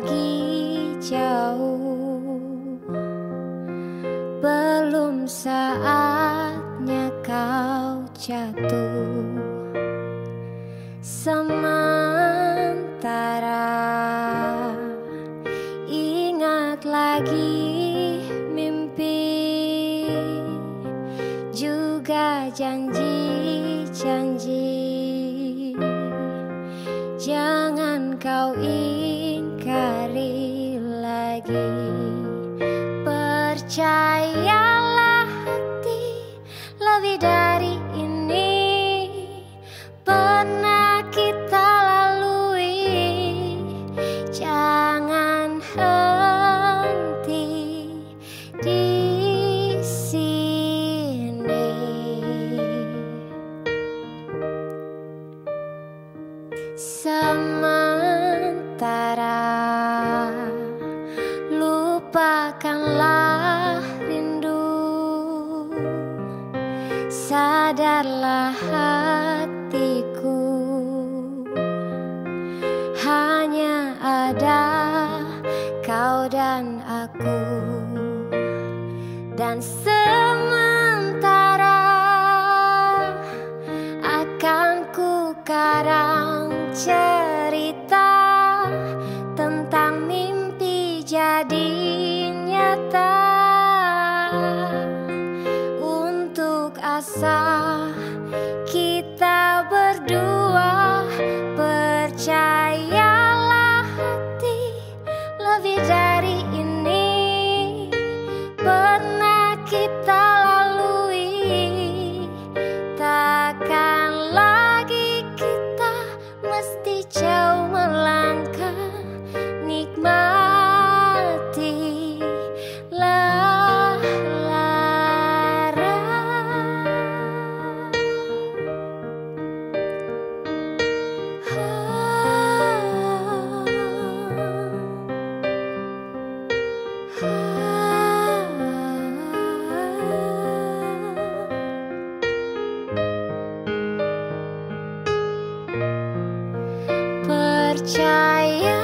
lagi jauh. Belum saatnya kau jatuh. Sementara Ingat lagi mimpi. Juga janji-janji dari ini Pernah kita lalui. Jangan henti di sini. Sementara lupakanlah ada kau dan aku. Dan sementara akan ku karang cerita tentang mimpi jadi nyata. Untuk asa kita trái